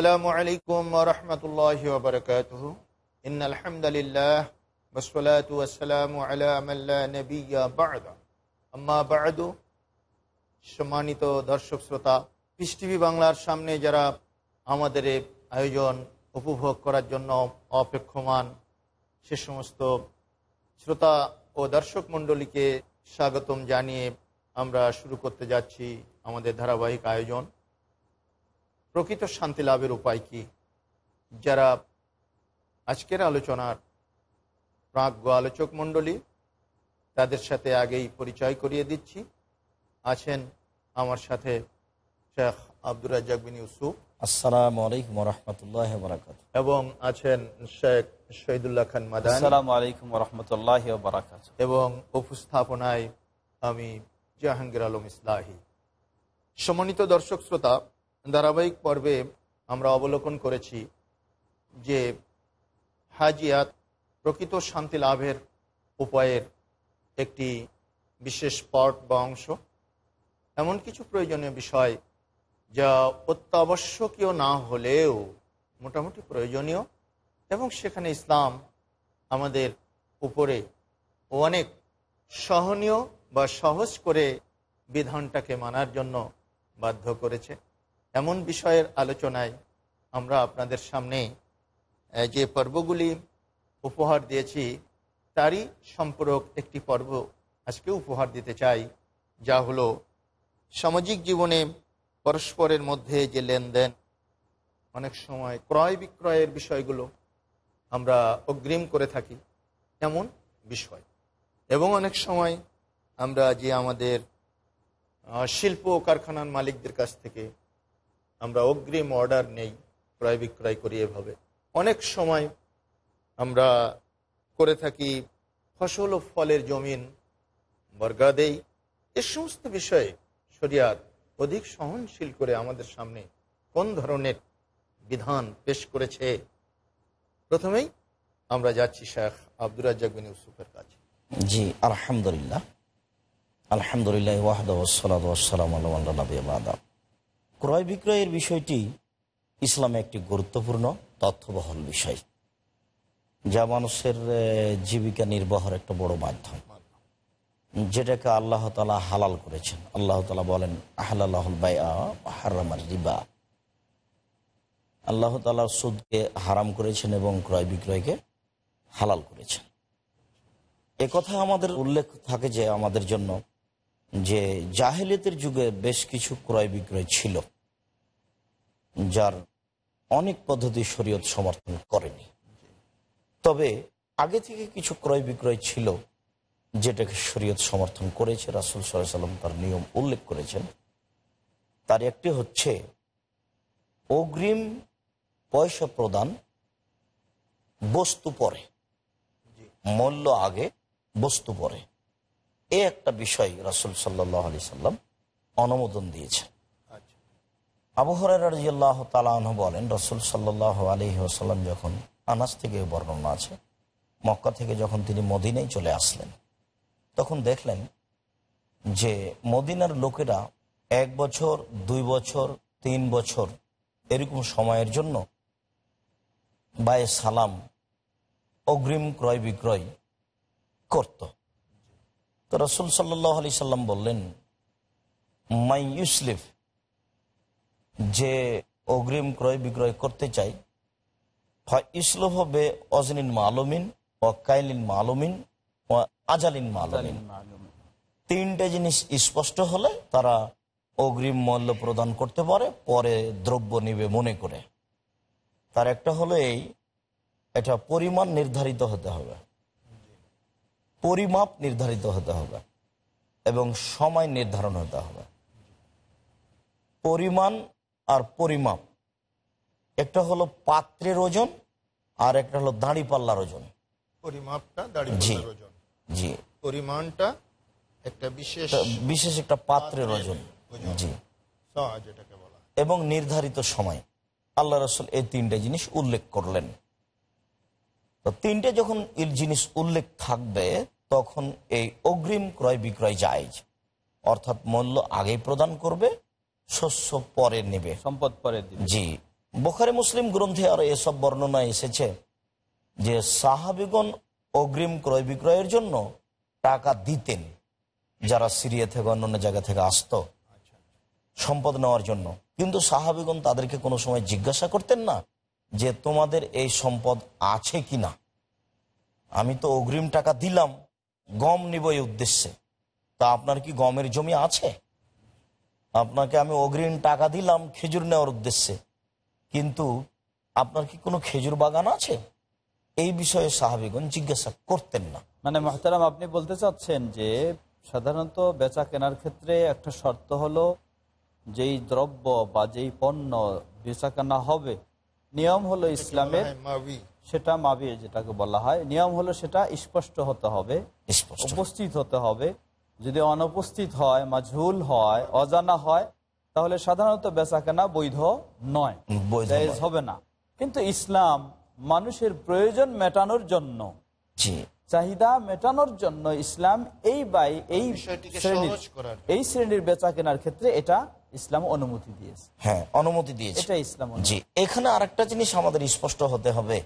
আসসালামু আলাইকুম রহমতুল্লাহ বরকাত ইন আলহামদুলিল্লাহ বসলাতু আসসালামু আম্মা বাদু। সম্মানিত দর্শক শ্রোতা পিস টিভি বাংলার সামনে যারা আমাদের আয়োজন উপভোগ করার জন্য অপেক্ষমান, সে সমস্ত শ্রোতা ও দর্শক মণ্ডলীকে স্বাগতম জানিয়ে আমরা শুরু করতে যাচ্ছি আমাদের ধারাবাহিক আয়োজন। প্রকৃত শান্তি লাভের উপায় কি? যারা আজকের আলোচনার প্রাজ্ঞ আলোচক মণ্ডলী তাদের সাথে আগেই পরিচয় করিয়ে দিচ্ছি। আছেন আমার সাথে শেখ আব্দুর রাজ্জাক বিন ইউসুফ। আসসালামু আলাইকুম রহমতুল্লাহ বরাকাত এবং আছেন শেখ শহীদুল্লাহ খান মাদান। আসসালামু আলাইকুম রহমতুল্লাহ বরাকাত এবং উপস্থাপনায় আমি জাহাঙ্গীর আলম ইসলাহি। সমন্বিত দর্শক শ্রোতা ধারাবাহিক পর্বে আমরা অবলোকন করেছি যে হাজিয়াত প্রকৃত শান্তি লাভের উপায়ের একটি বিশেষ পট বা অংশ। এমন কিছু প্রয়োজনীয় বিষয় যা অত্যাবশ্যকীয় না হলেও মোটামুটি প্রয়োজনীয় এবং সেখানে ইসলাম আমাদের উপরে অনেক সহনীয় বা সহজ করে বিধানটাকে মানার জন্য বাধ্য করেছে। এমন বিষয়ের আলোচনায় আমরা আপনাদের সামনে যে পর্বগুলি উপহার দিয়েছি, তারই সম্পর্ক একটি পর্ব আজকে উপহার দিতে চাই, যা হলো সামাজিক জীবনে পরস্পরের মধ্যে যে লেনদেন, অনেক সময় ক্রয় বিক্রয়ের বিষয়গুলো আমরা অগ্রিম করে থাকি, এমন বিষয়। এবং অনেক সময় আমরা যে আমাদের শিল্প কারখানার মালিকদের কাছ থেকে আমরা অগ্রিম অর্ডার নেই, ক্রয় বিক্রয় করি এভাবে। অনেক সময় আমরা করে থাকি ফসল ও ফলের জমিন বর্গা দেই। এ সমস্ত বিষয়ে শরিয়ার অধিক সহনশীল করে আমাদের সামনে কোন ধরনের বিধান পেশ করেছে? প্রথমেই আমরা যাচ্ছি শেখ আব্দুর ইউসুফের কাছে। জি, আলহামদুলিল্লাহ। আলহামদুলিল্লাহ ওয়াহদ ওসালাম আল্লাহ ক্রয় বিক্রয়ের বিষয়টি ইসলামে একটি গুরুত্বপূর্ণ তথ্যবহল বিষয়, যা মানুষের জীবিকা নির্বাহের একটা বড় মাধ্যম। যেটাকে আল্লাহ তালা হালাল করেছেন। আল্লাহ তালা বলেন আহলাহুল বাই হারামার রিবা। আল্লাহ তালা সুদকে হারাম করেছেন এবং ক্রয় বিক্রয়কে হালাল করেছেন। কথা আমাদের উল্লেখ থাকে যে আমাদের জন্য যে জাহেলিয়তের যুগে বেশ কিছু ক্রয় বিক্রয় ছিল, যার অনেক পদ্ধতি শরীয়ত সমর্থন করেনি। তবে আগে থেকে কিছু ক্রয় বিক্রয় ছিল, যেটাকে শরীয়ত সমর্থন করেছে, রাসুল সাল্লাম তার নিয়ম উল্লেখ করেছেন। তার একটি হচ্ছে, অগ্রিম পয়সা প্রদান বস্তু পরে, মূল্য আগে বস্তু পরে। এ একটা বিষয় রাসুল সাল্লাহ আলি সাল্লাম অনুমোদন দিয়েছেন। আচ্ছা। রাজিয়াল্লাহ তালাহ বলেন রসুল সাল্লাহ আলহি আসাল্লাম যখন আনাস থেকে বর্ণনা আছে মক্কা থেকে যখন তিনি মদিনায় চলে আসলেন তখন দেখলেন যে মদিনার লোকেরা এক বছর দুই বছর তিন বছর এরকম সময়ের জন্য বায়ে সালাম অগ্রিম ক্রয় বিক্রয় করত। তো রসুল সাল্লাহ আলি সাল্লাম বললেন মাই ইউসলিফ যে অগ্রিম ক্রয় বিক্রয় করতে চাই হয় ইসলুফ হবে অজনিন মালুমিন ও কাইলিন মালুমিন ও আজালিন মালুমিন। তিনটে জিনিস স্পষ্ট হলে তারা অগ্রিম মূল্য প্রদান করতে পারে পরে দ্রব্য নিবে মনে করে। তার একটা হলো এই এটা পরিমাণ নির্ধারিত হতে হবে। পরিমাপ নির্ধারিত হতে হবে এবং সময় নির্ধারণ হতে হবে। পরিমাণ আর পরিমাপ একটা হলো পাত্রের ওজন আর একটা হলো দাঁড়ি পাল্লার ওজন। পরিমাপটা দাড়ি জি। ওজন। জি। পরিমাণটা একটা বিশেষ বিশেষ একটা পাত্রের ওজন জি। বলা। এবং নির্ধারিত সময়। আল্লাহ রসুল এই তিনটে জিনিস উল্লেখ করলেন। তো তিনটে যখন এই জিনিস উল্লেখ থাকবে তখন এই অগ্রিম ক্রয় বিক্রয় যায়। অর্থাৎ মূল্য আগেই প্রদান করবে শস্য পরে নেবে। সম্পদ পরে জি। বোখারি মুসলিম গ্রন্থে আর এসব বর্ণনা এসেছে যে সাহাবিগণ অগ্রিম ক্রয় বিক্রয়ের জন্য টাকা দিতেন যারা সিরিয়া থেকে অন্যান্য জায়গা থেকে আসতো সম্পদ নেওয়ার জন্য। কিন্তু সাহাবিগণ তাদেরকে কোনো সময় জিজ্ঞাসা করতেন না যে তোমাদের এই সম্পদ আছে কি না আমি তো অগ্রিম টাকা দিলাম, গম নিব এই উদ্দেশ্যে। তা আপনার কি গমের জমি আছে? আপনাকে আমি অগ্রিম টাকা দিলাম খেজুর নেওয়ার উদ্দেশ্যে। কিন্তু আপনার কি কোনো খেজুর বাগান আছে? এই বিষয়ে সাহাবিগণ জিজ্ঞাসা করতেন না। মানে মহতারাম, আপনি বলতে চাচ্ছেন যে সাধারণত বেচা কেনার ক্ষেত্রে একটা শর্ত হলো, যেই দ্রব্য বা যেই পণ্য বেচা কেনা হবে নিয়ম হলো ইসলামের সেটা মাবি যেটাকে বলা হয়। নিয়ম হলো সেটা স্পষ্ট হতে হবে উপস্থিত হতে হবে। যদি অনুপস্থিত হয় মাঝুল হয় অজানা হয় তাহলে সাধারণত বেচা কেনা বৈধ নয়। বৈধ হবে না। কিন্তু ইসলাম মানুষের প্রয়োজন মেটানোর জন্য চাহিদা মেটানোর জন্য ইসলাম এই বাই এই শ্রেণির সহজ করার। জন্য। এই শ্রেণির বেচা কেনার ক্ষেত্রে এটা ইসলাম অনুমতি দিয়েছে। হ্যাঁ অনুমতি দিয়েছে। এটা ইসলাম। জি এখানে আরেকটা জিনিস আমাদের স্পষ্ট হতে হবে।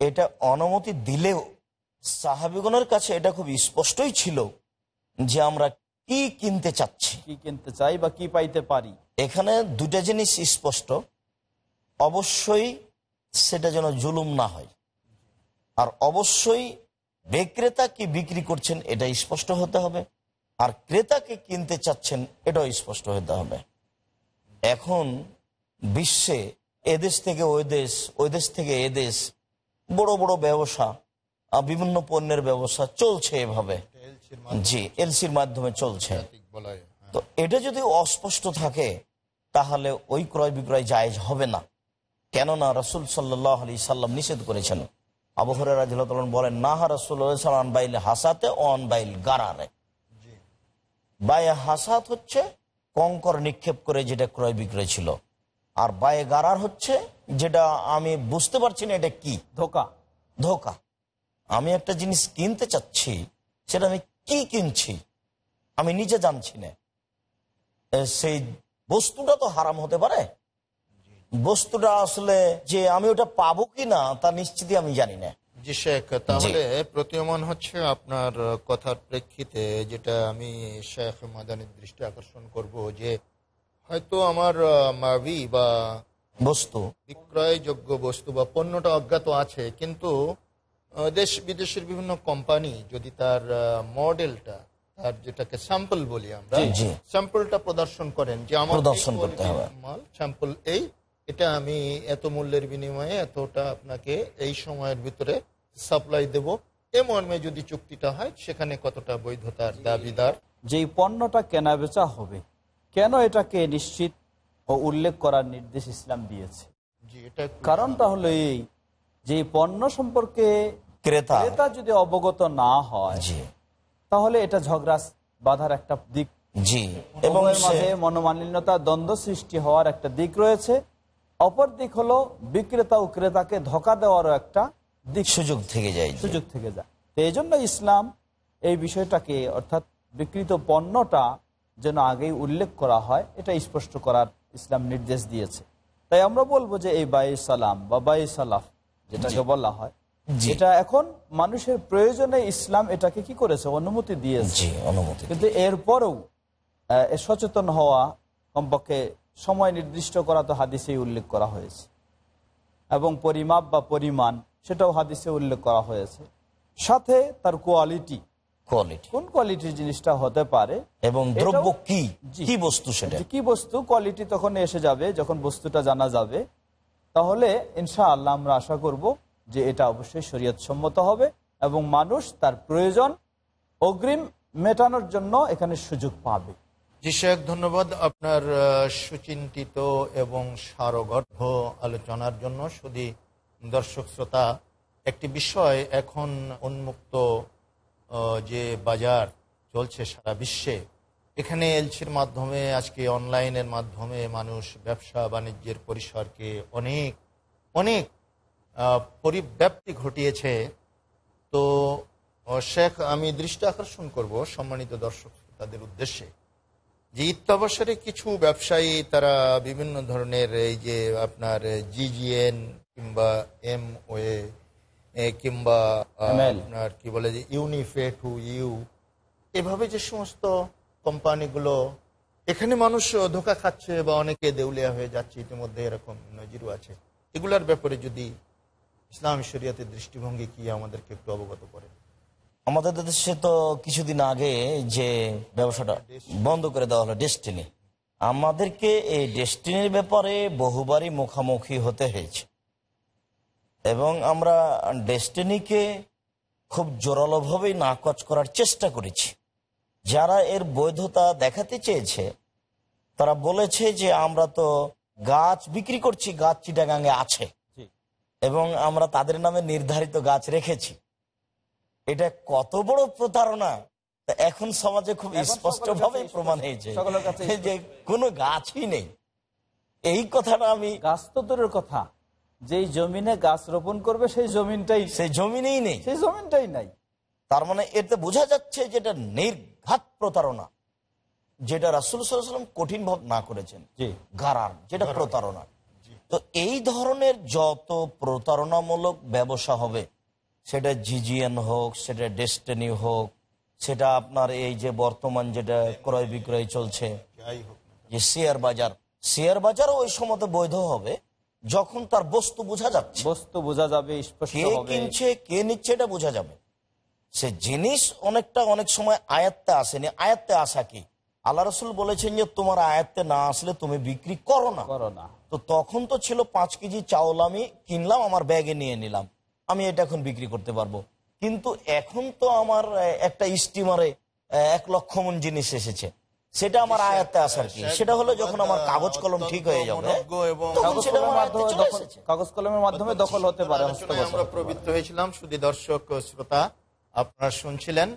এটা অনুমতি দিলেও সাহাবিগণের কাছে এটা খুব স্পষ্টই ছিল যে আমরা কি কিনতে চাচ্ছি। কি কিনতে চাই বা কি পাইতে পারি। এখানে দুটা জিনিস স্পষ্ট। অবশ্যই সেটা যেন জুলুম না হয়। আর অবশ্যই বিক্রেতা কি বিক্রি করছেন এটা স্পষ্ট হতে হবে। আর ক্রেতাকে কিনতে চাচ্ছেন, এটাও স্পষ্ট হতে হবে। এখন বিশ্বে এদেশ থেকে ওই দেশ ওই দেশ থেকে এদেশ বড় বড় ব্যবসা বিভিন্ন পণ্যের ব্যবসা চলছে এভাবে। জি, এলসির মাধ্যমে চলছে। তো এটা যদি অস্পষ্ট থাকে, তাহলে ওই ক্রয় বিক্রয় জায়েজ হবে না। কেননা রসুল সাল্লাহ আলি সাল্লাম নিষেধ করেছেন। আবহরের বলেন, নাহা রসুল সাল্লাম বাইল হাসাতে অন বাইল গারারে। বায়ে হাসাত হচ্ছে কঙ্কর নিক্ষেপ করে যেটা ক্রয় বিক্রয় ছিল। আর বায়ে গারার হচ্ছে যেটা আমি বুঝতে পারছি না এটা কি। ধোকা। ধোকা। আমি একটা জিনিস কিনতে চাচ্ছি সেটা আমি কি কিনছি আমি নিজে জানছি না। সেই বস্তুটা তো হারাম হতে পারে। বস্তুটা আসলে যে আমি ওটা পাবো কি না তা নিশ্চিতই আমি জানি না। জি শেখ তাহলে প্রতীয়মান হচ্ছে আপনার কথার প্রেক্ষিতে যেটা আমি শেখ মাদানির দৃষ্টি আকর্ষণ করব যে হয়তো আমার মাবি বা বস্তু বিক্রয়যোগ্য বস্তু বা পণ্যটা অজ্ঞাত আছে কিন্তু দেশ বিদেশের বিভিন্ন কোম্পানি যদি তার মডেলটা তার যেটাকে স্যাম্পল বলি আমরা। স্যাম্পলটা প্রদর্শন করেন যে আমার প্রদর্শন করতে হবে। মাল স্যাম্পল এই এটা আমি এত মূল্যের বিনিময়ে এতটা আপনাকে এই সময়ের ভিতরে সাপ্লাই দেব। এ মর্মে যদি চুক্তিটা হয় সেখানে কতটা বৈধতার দাবিদার? যেই পণ্যটা কেনা বেচা হবে কেন এটাকে নিশ্চিত ও উল্লেখ করার নির্দেশ ইসলাম দিয়েছে? জি এটা একটু- কারণটা হলো এই যে পণ্য সম্পর্কে ক্রেতা। ক্রেতা যদি অবগত না হয় তাহলে এটা ঝগড়া বাধার একটা দিক। জি এবং মাঝে মনোমালিন্যতা দ্বন্দ্ব সৃষ্টি হওয়ার একটা দিক রয়েছে। অপর দিক হলো বিক্রেতা ও ক্রেতাকে ধোকা দেওয়ারও একটা দিক সুযোগ থেকে যায় সুযোগ থেকে যায়। তো এই জন্য ইসলাম এই বিষয়টাকে অর্থাৎ বিকৃত পণ্যটা যেন আগেই উল্লেখ করা হয় এটা স্পষ্ট করার ইসলাম নির্দেশ দিয়েছে। তাই আমরা বলব যে এই বাই সালাম বা বাই সালাফ যেটাকে বলা হয়। এটা এখন মানুষের প্রয়োজনে ইসলাম এটাকে কি করেছে? অনুমতি দিয়েছে। অনুমতি কিন্তু এরপরেও সচেতন হওয়া কমপক্ষে সময় নির্দিষ্ট করা তো হাদিসেই উল্লেখ করা হয়েছে। এবং পরিমাপ বা পরিমাণ সেটাও হাদিসে উল্লেখ করা হয়েছে। সাথে তার কোয়ালিটি কোয়ালিটি কোন কোয়ালিটির জিনিসটা হতে পারে? এবং দ্রব্য কি? কি বস্তু সেটা? কি বস্তু কোয়ালিটি তখন এসে যাবে যখন বস্তুটা জানা যাবে। তাহলে ইনশা আল্লাহ আমরা আশা করব যে এটা অবশ্যই শরীয়ত সম্মত হবে এবং মানুষ তার প্রয়োজন অগ্রিম মেটানোর জন্য এখানে সুযোগ পাবে। জি শেখ ধন্যবাদ আপনার সুচিন্তিত এবং সারগর্ভ আলোচনার জন্য। শুধু দর্শক শ্রোতা, একটি বিষয় এখন উন্মুক্ত যে বাজার চলছে সারা বিশ্বে, এখানে এলসির মাধ্যমে, আজকে অনলাইনের মাধ্যমে মানুষ ব্যবসা বাণিজ্যের পরিসরকে অনেক অনেক পরিব্যাপ্তি ঘটিয়েছে। তো শেখ, আমি দৃষ্টি আকর্ষণ করব সম্মানিত দর্শক তাদের উদ্দেশ্যে, যে ইত্যাবসরে কিছু ব্যবসায়ী তারা বিভিন্ন ধরনের এই যে আপনার জিজিএন কিংবা এম ওয়ে কিংবা আপনার কি বলে যে ইউনিফে টু ইউ এভাবে যে সমস্ত কোম্পানিগুলো এখানে মানুষ ধোকা খাচ্ছে বা অনেকে দেউলিয়া হয়ে যাচ্ছে ইতিমধ্যে এরকম নজিরও আছে। এগুলার ব্যাপারে যদি ইসলাম শরিয়াতের দৃষ্টিভঙ্গি কি আমাদেরকে একটু অবগত করে। আমাদের দেশে তো কিছুদিন আগে যে ব্যবসাটা বন্ধ করে দেওয়া হলো ডেস্টিনি আমাদেরকে এই ডেস্টিনির ব্যাপারে বহুবারই মুখামুখি হতে হয়েছে। এবং আমরা ডেস্টিনিকে খুব জোরালোভাবেই নাকচ করার চেষ্টা করেছি। যারা এর বৈধতা দেখাতে চেয়েছে তারা বলেছে যে আমরা তো গাছ বিক্রি করছি গাছ চিটাগাঙ্গে আছে। এবং আমরা তাদের নামে নির্ধারিত গাছ রেখেছি। এটা কত বড় প্রতারণা! এখন সমাজে খুব স্পষ্ট ভাবে প্রমাণ হয়েছে যে কোনো গাছই নেই। এই কথাটা আমি গাছ তো দূরের কথা। যেই জমিনে গাছ রোপণ করবে সেই জমিনটাই সেই জমিনেই নেই। সেই জমিনটাই নাই। তার মানে এতে বোঝা যাচ্ছে যেটা নির্ঘাত প্রতারণা যেটা রাসুল সাল্লাম কঠিন ভাব না করেছেন। জি। গারার যেটা প্রতারণা। তো এই ধরনের যত প্রতারণামূলক ব্যবসা হবে সেটা জিজিএন হোক সেটা ডেস্টিনি হোক সেটা আপনার এই যে বর্তমান যেটা ক্রয় বিক্রয় চলছে যাই হোক না যে শেয়ার বাজার শেয়ার বাজারও ওই সময় বৈধ হবে যখন তার বস্তু বোঝা যাচ্ছে বস্তু বোঝা যাবে কে কিনছে কে নিচ্ছে এটা বোঝা যাবে। সে জিনিস অনেকটা অনেক সময় আয়াত্তে আসেনি। আয়াত্তে আসা কি? আল্লাহ রসুল বলেছেন যে তোমার আয়াত্তে না আসলে তুমি বিক্রি করো না। করো না। তো তখন তো ছিল পাঁচ কেজি চাউল আমি কিনলাম আমার ব্যাগে নিয়ে নিলাম। আমি এটা এখন বিক্রি করতে পারব। কিন্তু এখন তো আমার একটা স্টিমারে এক লক্ষ মন জিনিস এসেছে। সেটা আমার আয়াত্তে আসার কি? সেটা হলো যখন আমার কাগজ কলম ঠিক হয়ে যাবে এবং কাগজ কলমের মাধ্যমে দখল এসেছে। কাগজ কলমের মাধ্যমে দখল হতে পারে আমরা প্রবৃত্ত হয়েছিলাম শুধু দর্শক শ্রোতা আপনারা শুনছিলেন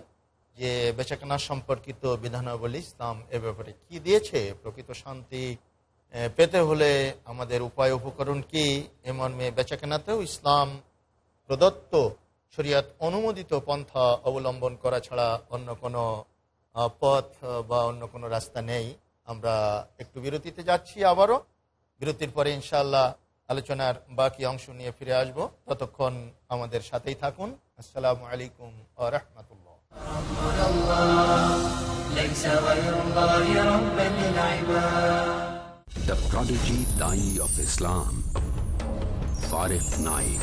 যে বেচাকেনা সম্পর্কিত বিধানাবলী ইসলাম এ ব্যাপারে কি দিয়েছে? প্রকৃত শান্তি পেতে হলে আমাদের উপায় উপকরণ কি? এ মর্মে বেচাকেনাতেও ইসলাম প্রদত্ত শরিয়াত অনুমোদিত পন্থা অবলম্বন করা ছাড়া অন্য কোনো পথ বা অন্য কোনো রাস্তা নেই। আমরা একটু বিরতিতে যাচ্ছি আবারও। বিরতির পরে ইনশাল্লাহ আলোচনার বাকি অংশ নিয়ে ফিরে আসব। ততক্ষণ আমাদের সাথেই থাকুন। আসসালামু আলাইকুম আ রহমতুল্লাহ। The prodigy Dai of Islam, Farid Naik.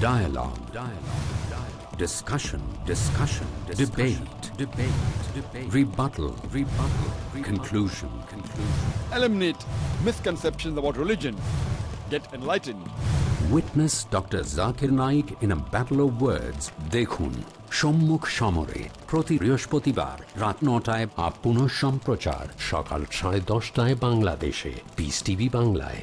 Dialogue. Dialogue. Dialogue. Discussion. Discussion. Discussion. Debate. Debate. Debate. Rebuttal. Rebuttal. Rebuttal. Conclusion. Conclusion. eliminate misconceptions about religion, get enlightened. Witness Dr. Zakir Naik in a battle of words. দেখুন সম্মুখ সমরে প্রতি বৃহস্পতিবার রাত নটায় বা পুনঃ সম্প্রচার সকাল সাড়ে দশটায় বাংলাদেশে পিস টিভি বাংলায়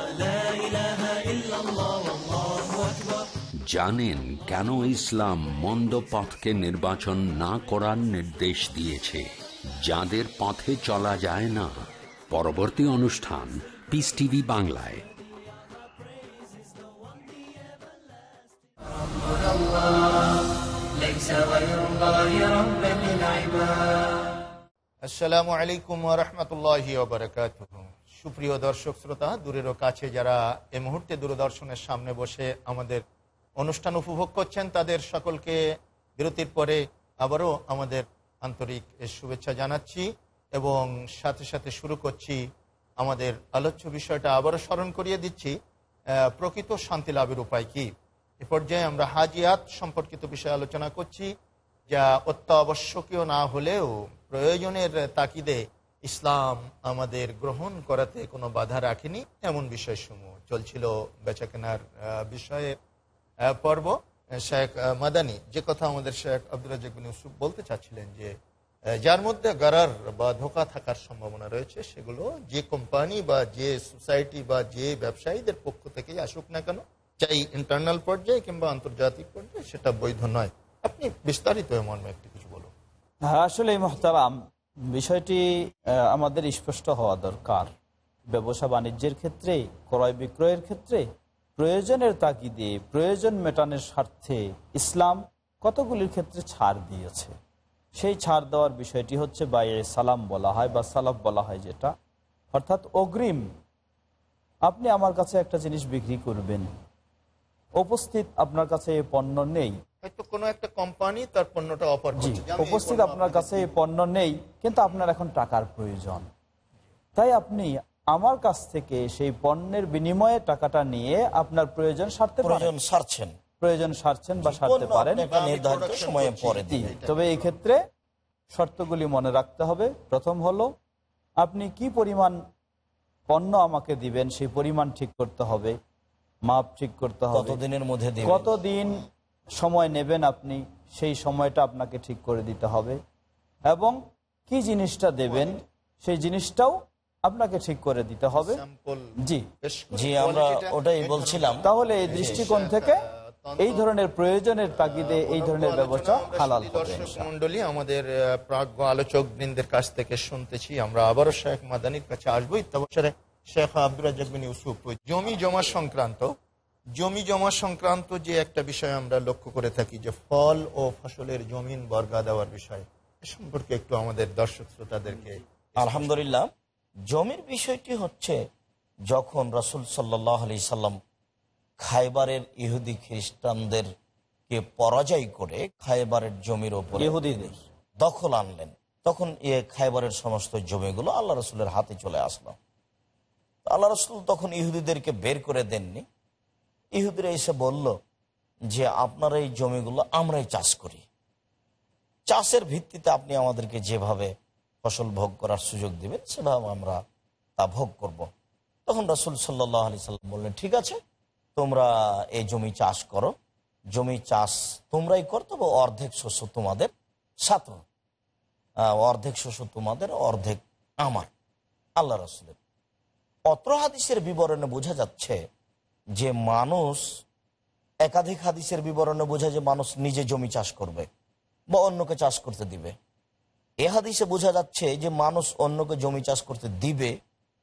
জানেন কেন ইসলাম মন্দ পথকে নির্বাচন না করার নির্দেশ দিয়েছে। যাদের পথে চলা যায় না। পরবর্তী অনুষ্ঠান পিস টিভি বাংলায়। আসসালামু আলাইকুম রহমতুল্লাহ সুপ্রিয় দর্শক শ্রোতা দূরেরও কাছে যারা এ মুহূর্তে দূরদর্শনের সামনে বসে আমাদের অনুষ্ঠান উপভোগ করছেন তাদের সকলকে বিরতির পরে আবারও আমাদের আন্তরিক শুভেচ্ছা জানাচ্ছি এবং সাথে সাথে শুরু করছি আমাদের আলোচ্য বিষয়টা আবারও স্মরণ করিয়ে দিচ্ছি প্রকৃত শান্তি লাভের উপায় কি? এ পর্যায়ে আমরা হাজিয়াত সম্পর্কিত বিষয়ে আলোচনা করছি, যা অত্যাবশ্যকীয় না হলেও প্রয়োজনের তাকিদে ইসলাম আমাদের গ্রহণ করাতে কোনো বাধা রাখেনি, এমন বিষয়সমূহ চলছিল বেচাকেনার বিষয়ে। পর্ব শেখ মাদানি, যে কথা আমাদের শেখ আব্দুল ইউসুফ বলতে চাচ্ছিলেন যে যার মধ্যে গারার বা ধোকা থাকার সম্ভাবনা রয়েছে, সেগুলো যে কোম্পানি বা যে সোসাইটি বা যে ব্যবসায়ীদের পক্ষ থেকেই আসুক না কেন, চাই ইন্টারনাল পর্যায়ে কিংবা আন্তর্জাতিক পর্যায়ে, সেটা বৈধ নয়। আপনি বিস্তারিত মর্মে একটু কিছু বলুন। হ্যাঁ আসলে মহতারাম, বিষয়টি আমাদের স্পষ্ট হওয়া দরকার। ব্যবসা বাণিজ্যের ক্ষেত্রে ক্রয় বিক্রয়ের ক্ষেত্রে প্রয়োজনের তাগিদে প্রয়োজন মেটানোর স্বার্থে ইসলাম কতগুলির ক্ষেত্রে ছাড় দিয়েছে? সেই ছাড় দেওয়ার বিষয়টি হচ্ছে বাইরে সালাম বলা হয় বা সালাফ বলা হয় যেটা। অর্থাৎ অগ্রিম আপনি আমার কাছে একটা জিনিস বিক্রি করবেন। উপস্থিত আপনার কাছে এই পণ্য নেই। হয়তো কোনো একটা কোম্পানি তার পণ্যটা অফার উপস্থিত আপনার কাছে এই পণ্য নেই কিন্তু আপনার এখন টাকার প্রয়োজন। তাই আপনি আমার কাছ থেকে সেই পণ্যের বিনিময়ে টাকাটা নিয়ে আপনার প্রয়োজন সারতে প্রয়োজন সারছেন। প্রয়োজন সারছেন বা সারতে পারেন। আপনি নির্ধারিত সময়ে পরে জি, তবে এই ক্ষেত্রে শর্তগুলি মনে রাখতে হবে। প্রথম হলো আপনি কি পরিমাণ পণ্য আমাকে দিবেন সেই পরিমাণ ঠিক করতে হবে মাপ ঠিক করতে হবে। কতদিনের মধ্যে কতদিন সময় নেবেন আপনি সেই সময়টা আপনাকে ঠিক করে দিতে হবে। এবং কি জিনিসটা দেবেন সেই জিনিসটাও আপনাকে ঠিক করে দিতে হবে। জি জি আমরা ওটাই বলছিলাম। তাহলে এই দৃষ্টিকোণ থেকে এই ধরনের প্রয়োজনের তাগিদে এই ধরনের ব্যবস্থা হালাল মন্ডলী আমাদের প্রাজ্ঞ আলোচক বৃন্দের কাছ থেকে শুনতেছি। আমরা আবারও শেখ মাদানির কাছে আসব। ইত্যাবসরে শেখ আব্দুল রাজাক বিন ইউসুফ জমি জমা সংক্রান্ত জমি জমা সংক্রান্ত যে একটা বিষয় আমরা লক্ষ্য করে থাকি যে ফল ও ফসলের জমিন বর্গা দেওয়ার বিষয় এ সম্পর্কে একটু আমাদের দর্শক শ্রোতাদেরকে আলহামদুলিল্লাহ। জমির বিষয়টি হচ্ছে যখন রসুল সাল্লাহ আলি সাল্লাম খাইবারের ইহুদি খ্রিস্টানদের কে পরাজয় করে খাইবারের জমির ওপর ইহুদিদের। দখল আনলেন তখন এ খাইবারের সমস্ত জমিগুলো আল্লাহ রসুলের হাতে চলে আসলো। আল্লাহ রসুল তখন ইহুদিদেরকে বের করে দেননি। ইহুদিরা এসে বলল যে আপনার এই জমিগুলো আমরাই চাষ করি। চাষের ভিত্তিতে আপনি আমাদেরকে যেভাবে ফসল ভোগ করার সুযোগ দিবেন সেভাবে আমরা তা ভোগ করব। তখন রসুল সাল্লাহ আলি সাল্লাম বললেন, ঠিক আছে, তোমরা এই জমি চাষ করো। জমি চাষ তোমরাই কর, তবে অর্ধেক শস্য তোমাদের সাথে অর্ধেক শস্য তোমাদের, অর্ধেক আমার। আল্লাহ রসুলের অত্র হাদিসের বিবরণে বোঝা যাচ্ছে যে মানুষ, একাধিক হাদিসের বিবরণে বোঝা যে মানুষ নিজে জমি চাষ করবে বা অন্যকে চাষ করতে দিবে। এ হাদিসে বোঝা যাচ্ছে যে মানুষ অন্যকে জমি চাষ করতে দিবে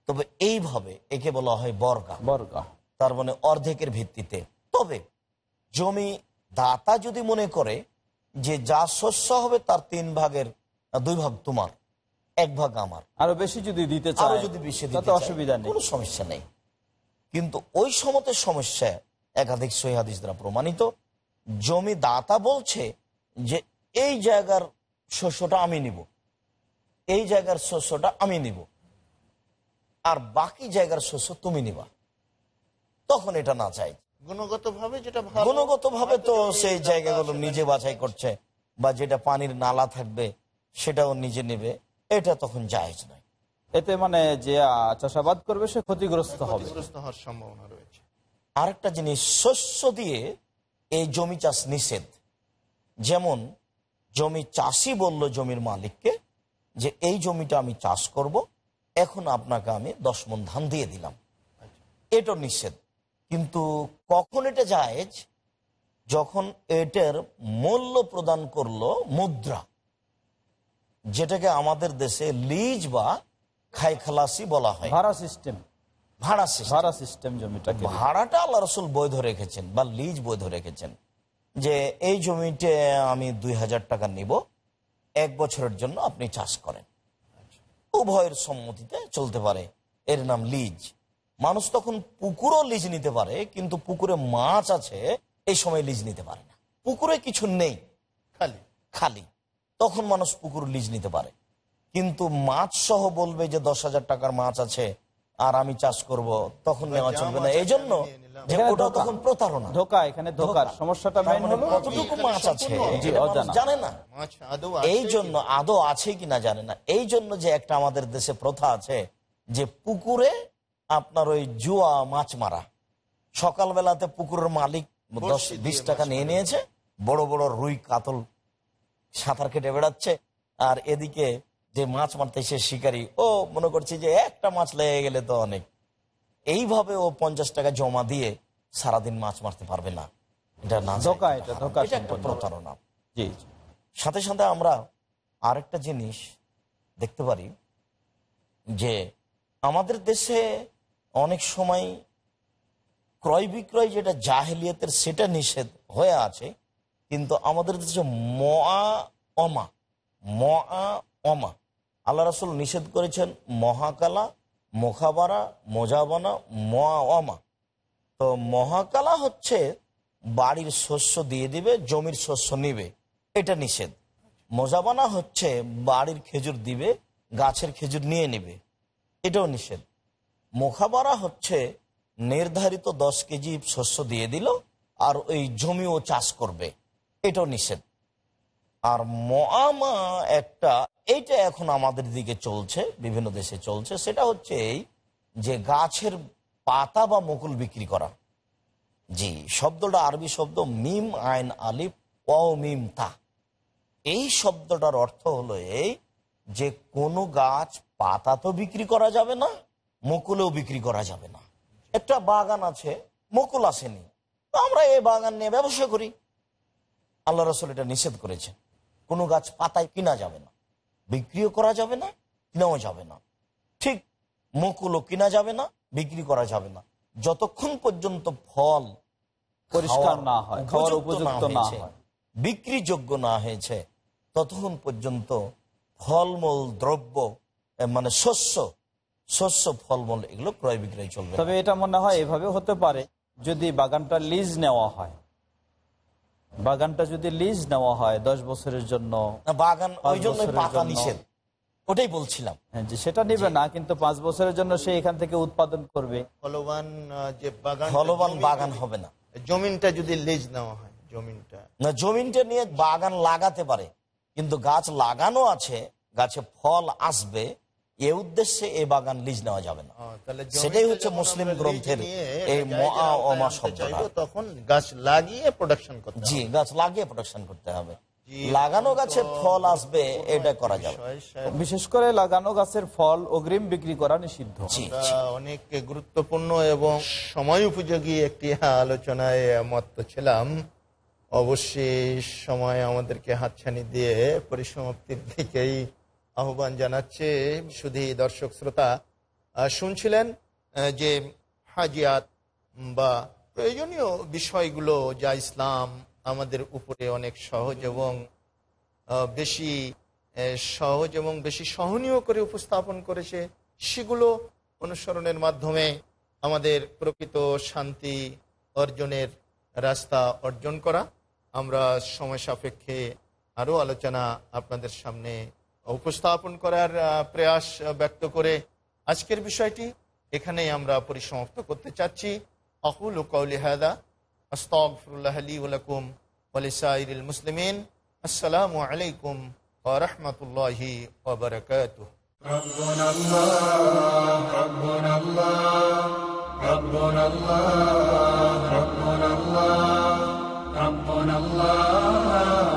তবে এইভাবে একে বলা হয় বর্গা। বর্গা। তার মানে অর্ধেকের ভিত্তিতে। তবে জমি দাতা যদি মনে করে যে যা শস্য হবে তার তিন ভাগের দুই ভাগ তোমার এক ভাগ আমার। আরও বেশি যদি দিতে চায় যদি বেশি দিতে অসুবিধা নেই। কোনো সমস্যা নেই। কিন্তু ওই সমতের সমস্যা একাধিক সহিহাদিস দ্বারা প্রমাণিত। জমি দাতা বলছে যে এই জায়গার শস্যটা আমি নিব। এই জায়গার শস্যটা আমি নিব। আর বাকি জায়গার শস্য তুমি নিবা। তখন এটা না চাই গুণগত ভাবে যেটা ভালো তো সেই জায়গাগুলো নিজে বাছাই করছে বা যেটা পানির নালা থাকবে সেটাও নিজে নেবে। এটা তখন জায়েজ নয়। এতে মানে যে আহ, চাষাবাদ করবে সে ক্ষতিগ্রস্ত হবে। হওয়ার সম্ভাবনা রয়েছে। আরেকটা জিনিস শস্য দিয়ে এই জমি চাষ নিষেধ। যেমন জমি চাষি বলল জমির মালিককে যে এই জমিটা আমি চাষ করব এখন আপনাকে আমি দশ মন ধান দিয়ে দিলাম। এটা নিষেধ। কিন্তু কখন এটা জায়েজ যখন এটার মূল্য প্রদান করল মুদ্রা যেটাকে আমাদের দেশে লিজ বা খাইখালাসি বলা হয়। ভাড়া সিস্টেম। ভাড়া। ভাড়া সিস্টেম জমিটা ভাড়াটা আল্লাহ রসুল বৈধ রেখেছেন বা লিজ বৈধ রেখেছেন। যে এই জমিতে আমি দুই হাজার টাকা নিব এক বছরের জন্য আপনি চাষ করেন। উভয়ের সম্মতিতে চলতে পারে। এর নাম লিজ। মানুষ তখন পুকুরও লিজ নিতে পারে কিন্তু পুকুরে মাছ আছে এই সময় লিজ নিতে পারে না। পুকুরে কিছু নেই। খালি। খালি। তখন মানুষ পুকুর লিজ নিতে পারে। কিন্তু মাছ সহ বলবে যে দশ হাজার টাকার মাছ আছে আর আমি চাষ করব তখন নেওয়া চলবে না। এই জন্য তখন প্রতারণা। ধোকা এখানে ধোকার। সমস্যাটা মানে হলো কতটুকু মাছ আছে? জি, এটা মানুষ অজানা। জানে না। আদৌ এই আছে জন্য আদৌ আছে কিনা জানে না। এই জন্য যে একটা আমাদের দেশে প্রথা আছে যে পুকুরে আপনার ওই জুয়া মাছ মারা। সকালবেলাতে পুকুরের মালিক দশ বিশ টাকা নিয়ে নিয়েছে। বড় বড় রুই কাতল সাঁতার কেটে বেড়াচ্ছে। আর এদিকে যে মাছ মারতে সে শিকারী ও মনে করছে যে একটা মাছ লেগে গেলে তো অনেক। এইভাবে ও পঞ্চাশ টাকা জমা দিয়ে সারাদিন মাছ মারতে পারবে না এটা না। প্রতারণা। সাথে সাথে আমরা আরেকটা জিনিস দেখতে পারি যে আমাদের দেশে অনেক সময় ক্রয় বিক্রয় যেটা জাহেলিয়াতের সেটা নিষেধ হয়ে আছে কিন্তু আমাদের দেশে মা অমা মা অমা আল্লাহ রাসুল নিষেধ করেছেন মহাকালা মোখাবারা, মোজাবানা মা অমা তো মহাকালা হচ্ছে বাড়ির শস্য দিয়ে দিবে, জমির শস্য নিবে। এটা নিষেধ। মোজাবানা হচ্ছে বাড়ির খেজুর দিবে, গাছের খেজুর নিয়ে নিবে। এটাও নিষেধ। মোখাবারা হচ্ছে নির্ধারিত দশ কেজি শস্য দিয়ে দিল, আর ওই জমিও চাষ করবে। এটাও নিষেধ। আর মআমা একটা, এইটা এখন আমাদের দিকে চলছে, বিভিন্ন দেশে চলছে, সেটা হচ্ছে এই যে গাছের পাতা বা মুকুল বিক্রি করা। জি, শব্দটা আরবি শব্দ মিম আইন আলিফ ও মিম তা। এই শব্দটার অর্থ হলো এই যে কোনো গাছ পাতা তো বিক্রি করা যাবে না, মুকুলেও বিক্রি করা যাবে না। একটা বাগান আছে, মুকুল আসেনি। আমরা এই বাগান নিয়ে ব্যবসা করি। আল্লাহ রসুল এটা নিষেধ করেছে কোনো গাছ পাতায় কিনা যাবে না। বিক্রিও করা যাবে না কিনাও যাবে না। ঠিক মুকুলও কিনা যাবে না বিক্রি করা যাবে না। যতক্ষণ পর্যন্ত ফল পরিষ্কার না হয় উপযুক্ত না হয়। বিক্রিযোগ্য না হয়েছে ততক্ষণ পর্যন্ত ফলমূল দ্রব্য মানে শস্য শস্য ফলমূল এগুলো ক্রয় বিক্রয় চলবে তবে এটা মনে হয় এভাবে হতে পারে যদি বাগানটা লিজ নেওয়া হয়। বাগানটা যদি লিজ নেওয়া হয় দশ বছরের জন্য বাগান ওই জন্য। পাতা নিষেধ। ওটাই বলছিলাম। হ্যাঁ, যে সেটা নেবে না কিন্তু পাঁচ বছরের জন্য সে এখান থেকে উৎপাদন করবে। ফলবান যে বাগান ফলবান বাগান হবে না। জমিনটা যদি লিজ নেওয়া হয় জমিনটা। না জমিনটা নিয়ে বাগান লাগাতে পারে কিন্তু গাছ লাগানো আছে গাছে ফল আসবে এ উদ্দেশ্যে এই বাগান লিজ নেওয়া যাবে না। জমিটা সেটাই হচ্ছে মুসলিম গ্রন্থের এই শব্দটা। তখন গাছ লাগিয়ে প্রোডাকশন করতে জি হবে। গাছ লাগিয়ে প্রোটেকশন করতে হবে। লাগানো গাছের ফল আসবে এটা করা যাবে। বিশেষ করে লাগানো গাছের ফল অগ্রিম বিক্রি করা নিষিদ্ধ। অনেক গুরুত্বপূর্ণ এবং সময় উপযোগী একটি আলোচনায় মত্ত ছিলাম। অবশ্যই সময় আমাদেরকে হাতছানি দিয়ে পরিসমাপ্তির দিকেই আহ্বান জানাচ্ছে শুধু দর্শক শ্রোতা। শুনছিলেন যে হাজিয়াত বা প্রয়োজনীয় বিষয়গুলো যা ইসলাম আমাদের উপরে অনেক সহজ এবং বেশি সহজ এবং বেশি সহনীয় করে উপস্থাপন করেছে, সেগুলো অনুসরণের মাধ্যমে আমাদের প্রকৃত শান্তি অর্জনের রাস্তা অর্জন করা। আমরা সময় সাপেক্ষে আরও আলোচনা আপনাদের সামনে উপস্থাপন করার আহ, প্রয়াস আহ, ব্যক্ত করে আজকের বিষয়টি এখানেই আমরা পরিসমাপ্ত করতে চাচ্ছি আকুল কৌলি হাদা আস্তগফিরুল্লাহ লি ওয়া লাকুম ওয়া লিসাইরিল মুসলিমিন আসসালামু আলাইকুম ওয়া রাহমাতুল্লাহি ওয়া বারাকাতুহু ربنا الله ربنا الله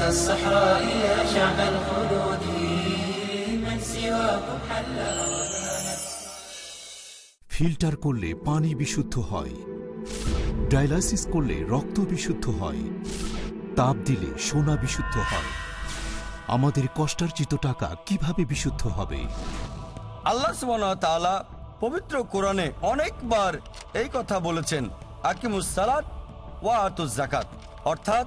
الصحراء يا شعب الخلود من سواكم حل ফিল্টার করলে পানি বিশুদ্ধ হয় ডায়ালাইসিস করলে রক্ত বিশুদ্ধ হয় তাপ দিলে সোনা বিশুদ্ধ হয় আমাদের কষ্টার্জিত টাকা কিভাবে বিশুদ্ধ হবে আল্লাহ সুবহানাহু ওয়া তাআলা পবিত্র কোরআনে অনেকবার এই কথা বলেছেন আকিমুস সালাত ওয়া আতুজ জাকাত অর্থাৎ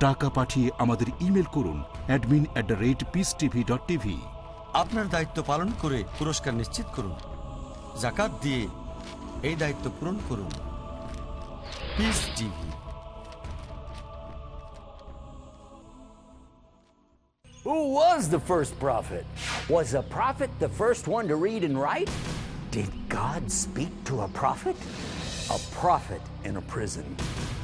টাকা পাঠিয়ে আমাদের ইমেল করুন অ্যাডমিন আপনার দায়িত্ব পালন করে পুরস্কার নিশ্চিত করুন জাকাত দিয়ে এই দায়িত্ব পূরণ করুন Peace TV Who was the first prophet? Was a prophet the first one to read and write? Did God speak to a prophet? A prophet in a prison.